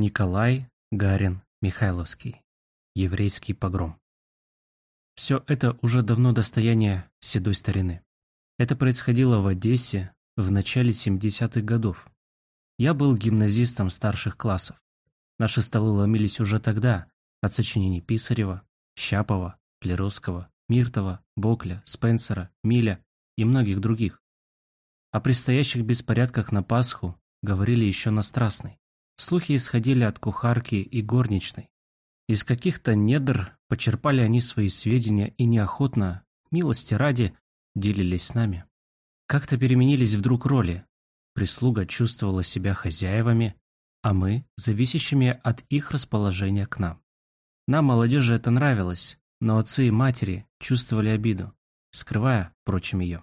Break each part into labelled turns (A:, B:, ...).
A: Николай Гарин Михайловский. Еврейский погром. Все это уже давно достояние седой старины. Это происходило в Одессе в начале 70-х годов. Я был гимназистом старших классов. Наши столы ломились уже тогда от сочинений Писарева, Щапова, Плеровского, Миртова, Бокля, Спенсера, Миля и многих других. О предстоящих беспорядках на Пасху говорили еще на Страстной. Слухи исходили от кухарки и горничной. Из каких-то недр почерпали они свои сведения и неохотно, милости ради, делились с нами. Как-то переменились вдруг роли. Прислуга чувствовала себя хозяевами, а мы – зависящими от их расположения к нам. Нам, молодежи, это нравилось, но отцы и матери чувствовали обиду, скрывая, впрочем, ее.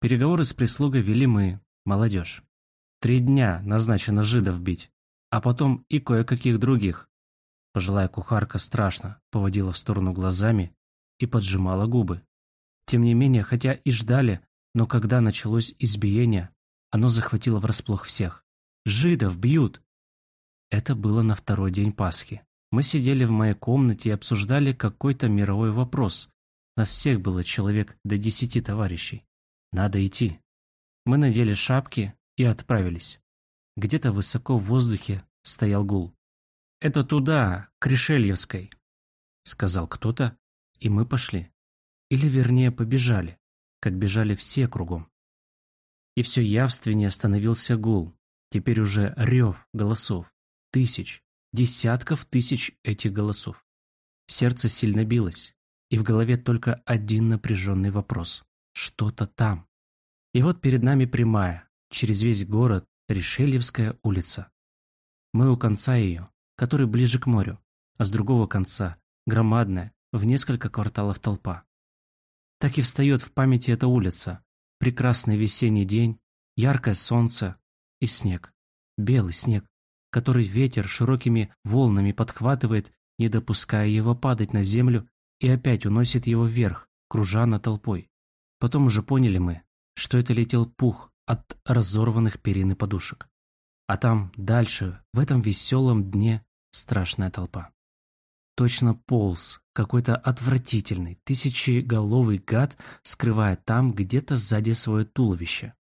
A: Переговоры с прислугой вели мы, молодежь. Три дня назначено жидов бить, а потом и кое-каких других, Пожилая кухарка страшно поводила в сторону глазами и поджимала губы. Тем не менее, хотя и ждали, но когда началось избиение, оно захватило врасплох всех. «Жидов бьют!» Это было на второй день Пасхи. Мы сидели в моей комнате и обсуждали какой-то мировой вопрос. Нас всех было человек до десяти товарищей. Надо идти. Мы надели шапки и отправились. Где-то высоко в воздухе стоял гул. «Это туда, к Решельевской», — сказал кто-то, и мы пошли. Или, вернее, побежали, как бежали все кругом. И все явственнее становился гул, теперь уже рев голосов, тысяч, десятков тысяч этих голосов. Сердце сильно билось, и в голове только один напряженный вопрос — что-то там. И вот перед нами прямая, через весь город, Решельевская улица. Мы у конца ее, который ближе к морю, а с другого конца – громадная, в несколько кварталов толпа. Так и встает в памяти эта улица. Прекрасный весенний день, яркое солнце и снег. Белый снег, который ветер широкими волнами подхватывает, не допуская его падать на землю и опять уносит его вверх, кружа над толпой. Потом уже поняли мы, что это летел пух от разорванных перин и подушек. А там, дальше, в этом веселом дне, страшная толпа. Точно полз какой-то отвратительный, тысячеголовый гад, скрывая там где-то сзади свое туловище.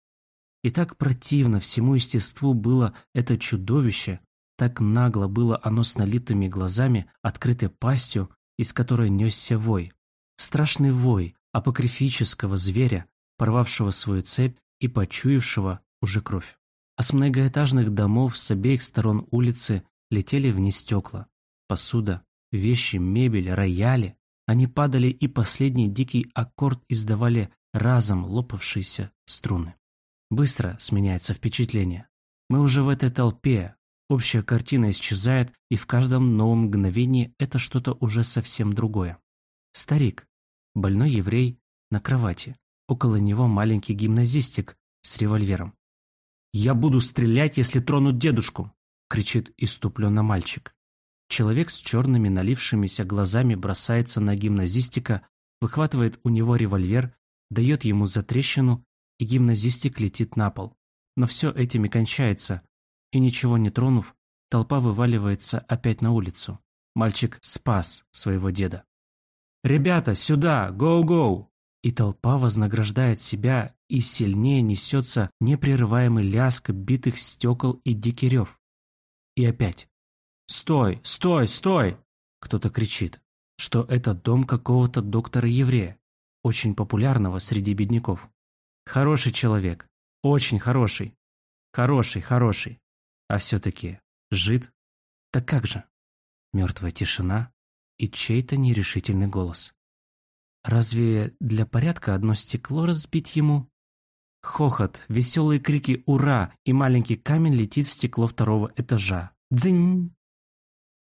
A: И так противно всему естеству было это чудовище, так нагло было оно с налитыми глазами, открытой пастью, из которой несся вой. Страшный вой апокрифического зверя, порвавшего свою цепь и почуявшего уже кровь а с многоэтажных домов с обеих сторон улицы летели вниз стекла. Посуда, вещи, мебель, рояли. Они падали, и последний дикий аккорд издавали разом лопавшиеся струны. Быстро сменяется впечатление. Мы уже в этой толпе, общая картина исчезает, и в каждом новом мгновении это что-то уже совсем другое. Старик, больной еврей, на кровати. Около него маленький гимназистик с револьвером. «Я буду стрелять, если тронут дедушку!» — кричит иступленно мальчик. Человек с черными налившимися глазами бросается на гимназистика, выхватывает у него револьвер, дает ему затрещину, и гимназистик летит на пол. Но все этим и кончается, и ничего не тронув, толпа вываливается опять на улицу. Мальчик спас своего деда. «Ребята, сюда! Гоу-гоу!» И толпа вознаграждает себя, и сильнее несется непрерываемый лязг битых стекол и дикий рев. И опять. «Стой! Стой! Стой!» Кто-то кричит, что это дом какого-то доктора-еврея, очень популярного среди бедняков. Хороший человек. Очень хороший. Хороший, хороший. А все-таки жид? Так как же? Мертвая тишина и чей-то нерешительный голос. Разве для порядка одно стекло разбить ему? Хохот, веселые крики «Ура!» и маленький камень летит в стекло второго этажа. Дзынь!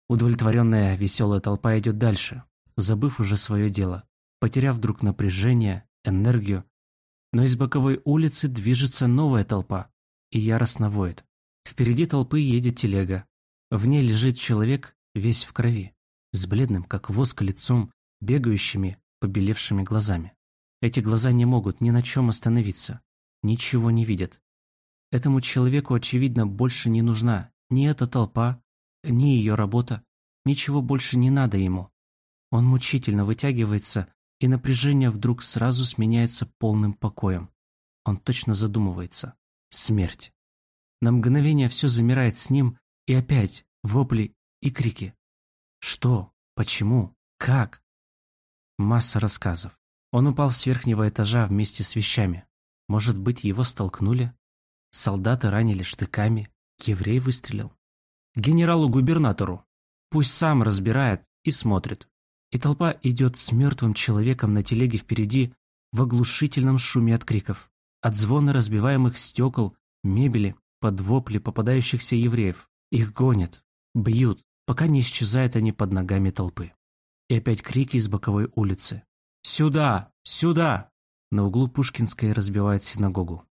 A: Удовлетворенная веселая толпа идет дальше, забыв уже свое дело, потеряв вдруг напряжение, энергию. Но из боковой улицы движется новая толпа и яростно воет. Впереди толпы едет телега. В ней лежит человек весь в крови, с бледным, как воск, лицом, бегающими, побелевшими глазами. Эти глаза не могут ни на чем остановиться, ничего не видят. Этому человеку, очевидно, больше не нужна ни эта толпа, ни ее работа, ничего больше не надо ему. Он мучительно вытягивается, и напряжение вдруг сразу сменяется полным покоем. Он точно задумывается. Смерть. На мгновение все замирает с ним, и опять вопли и крики. Что? Почему? Как? Масса рассказов. Он упал с верхнего этажа вместе с вещами. Может быть, его столкнули? Солдаты ранили штыками, еврей выстрелил. Генералу-губернатору. Пусть сам разбирает и смотрит. И толпа идет с мертвым человеком на телеге впереди в оглушительном шуме от криков, от звона разбиваемых стекол, мебели, под вопли попадающихся евреев. Их гонят, бьют, пока не исчезают они под ногами толпы. И опять крики из боковой улицы. «Сюда! Сюда!» На углу Пушкинской разбивает синагогу.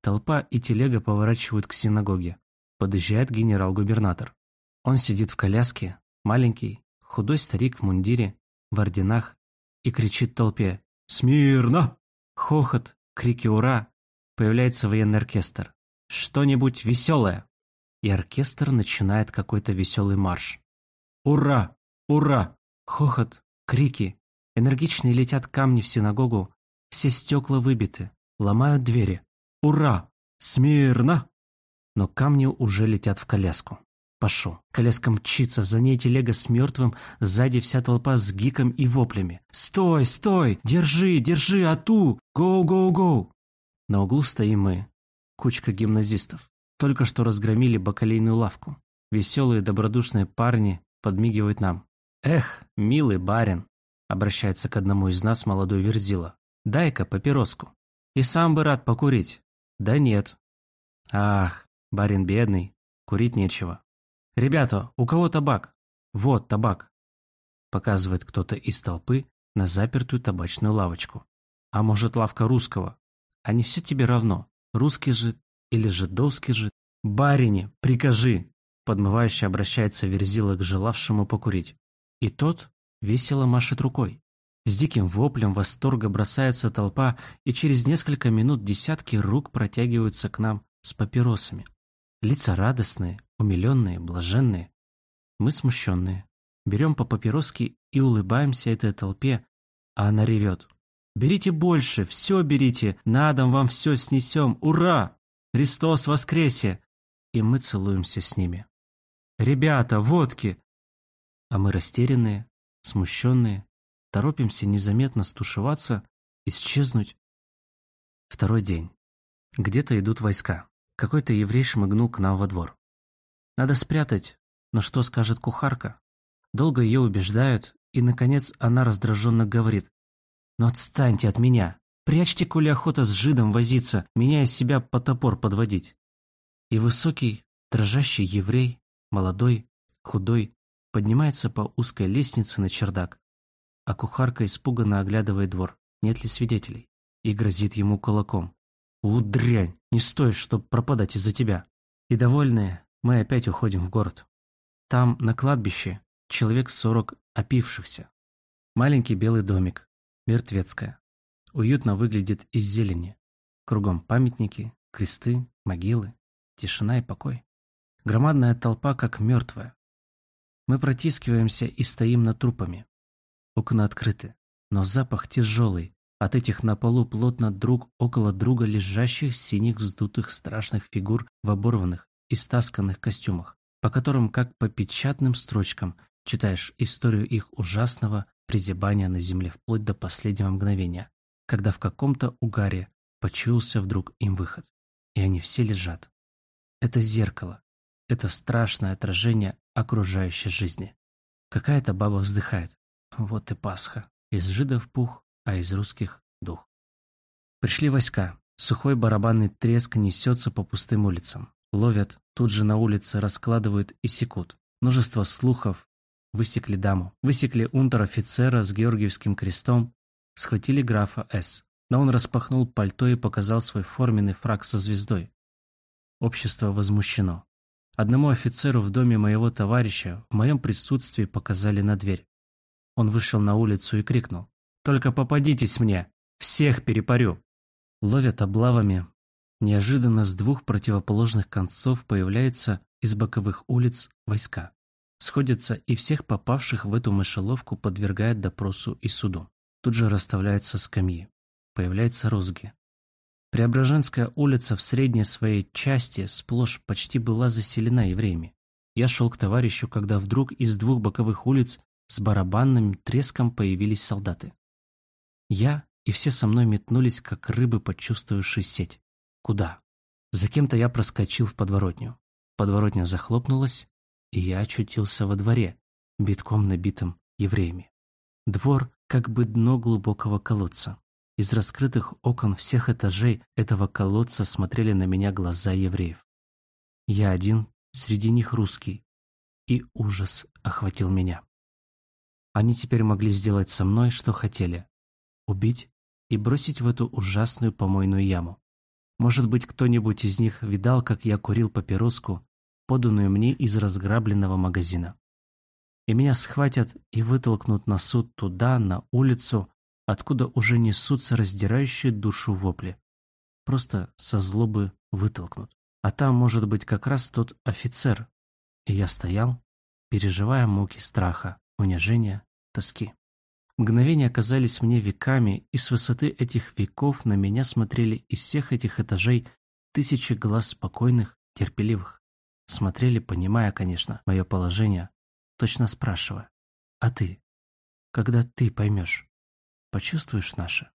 A: Толпа и телега поворачивают к синагоге. Подъезжает генерал-губернатор. Он сидит в коляске, маленький, худой старик в мундире, в орденах, и кричит толпе «Смирно!». Хохот, крики «Ура!». Появляется военный оркестр. «Что-нибудь веселое!» И оркестр начинает какой-то веселый марш. «Ура! Ура!» Хохот, крики. Энергичные летят камни в синагогу. Все стекла выбиты. Ломают двери. «Ура! Смирно!» Но камни уже летят в коляску. Пошел. Коляска мчится, за ней телега с мертвым, сзади вся толпа с гиком и воплями. «Стой, стой! Держи, держи, ату! Гоу, гоу, гоу!» На углу стоим мы. Кучка гимназистов. Только что разгромили бакалейную лавку. Веселые добродушные парни подмигивают нам. «Эх, милый барин!» Обращается к одному из нас молодой верзила. «Дай-ка папироску. И сам бы рад покурить. Да нет. Ах, барин бедный, курить нечего. Ребята, у кого табак? Вот табак. Показывает кто-то из толпы на запертую табачную лавочку. А может, лавка русского? А не все тебе равно. Русский жид или жидовский жид? Барине, прикажи! Подмывающе обращается Верзила к желавшему покурить. И тот весело машет рукой. С диким воплем восторга бросается толпа, и через несколько минут десятки рук протягиваются к нам с папиросами. Лица радостные, умиленные, блаженные. Мы смущенные. Берем по папироске и улыбаемся этой толпе, а она ревет. «Берите больше, все берите, на дом вам все снесем, ура! Христос воскресе!» И мы целуемся с ними. «Ребята, водки!» А мы растерянные, смущенные, торопимся незаметно стушеваться, исчезнуть. Второй день. Где-то идут войска. Какой-то еврей шмыгнул к нам во двор. Надо спрятать, но что скажет кухарка? Долго ее убеждают, и, наконец, она раздраженно говорит. «Ну отстаньте от меня! Прячьте, коли охота с жидом возиться, меня из себя по топор подводить!» И высокий, дрожащий еврей, молодой, худой, поднимается по узкой лестнице на чердак, а кухарка испуганно оглядывает двор, нет ли свидетелей, и грозит ему кулаком. «У, дрянь, не стоит, чтоб пропадать из-за тебя!» И довольные, мы опять уходим в город. Там, на кладбище, человек сорок опившихся. Маленький белый домик, мертвецкая. Уютно выглядит из зелени. Кругом памятники, кресты, могилы, тишина и покой. Громадная толпа, как мертвая. Мы протискиваемся и стоим над трупами. Окна открыты, но запах тяжелый от этих на полу плотно друг около друга лежащих синих вздутых страшных фигур в оборванных и стасканных костюмах, по которым, как по печатным строчкам, читаешь историю их ужасного призябания на земле вплоть до последнего мгновения, когда в каком-то угаре почуялся вдруг им выход. И они все лежат. Это зеркало. Это страшное отражение окружающей жизни. Какая-то баба вздыхает. Вот и Пасха. Из жидов пух, а из русских дух. Пришли войска. Сухой барабанный треск несется по пустым улицам. Ловят, тут же на улице раскладывают и секут. Множество слухов. Высекли даму. Высекли унтер-офицера с Георгиевским крестом. Схватили графа С. Но он распахнул пальто и показал свой форменный фраг со звездой. Общество возмущено. Одному офицеру в доме моего товарища в моем присутствии показали на дверь. Он вышел на улицу и крикнул. «Только попадитесь мне! Всех перепарю!» Ловят облавами. Неожиданно с двух противоположных концов появляются из боковых улиц войска. сходятся и всех попавших в эту мышеловку подвергают допросу и суду. Тут же расставляются скамьи. Появляются розги. Преображенская улица в средней своей части сплошь почти была заселена евреями. Я шел к товарищу, когда вдруг из двух боковых улиц с барабанным треском появились солдаты. Я и все со мной метнулись, как рыбы, почувствовавшие сеть. Куда? За кем-то я проскочил в подворотню. Подворотня захлопнулась, и я очутился во дворе, битком набитым евреями. Двор как бы дно глубокого колодца. Из раскрытых окон всех этажей этого колодца смотрели на меня глаза евреев. Я один, среди них русский, и ужас охватил меня. Они теперь могли сделать со мной, что хотели. Убить и бросить в эту ужасную помойную яму. Может быть, кто-нибудь из них видал, как я курил папироску, поданную мне из разграбленного магазина. И меня схватят и вытолкнут на суд туда, на улицу, откуда уже несутся раздирающие душу вопли. Просто со злобы вытолкнут. А там, может быть, как раз тот офицер. И я стоял, переживая муки страха, унижения, тоски. Мгновения оказались мне веками, и с высоты этих веков на меня смотрели из всех этих этажей тысячи глаз спокойных, терпеливых. Смотрели, понимая, конечно, мое положение, точно спрашивая, «А ты? Когда ты поймешь, почувствуешь наше?»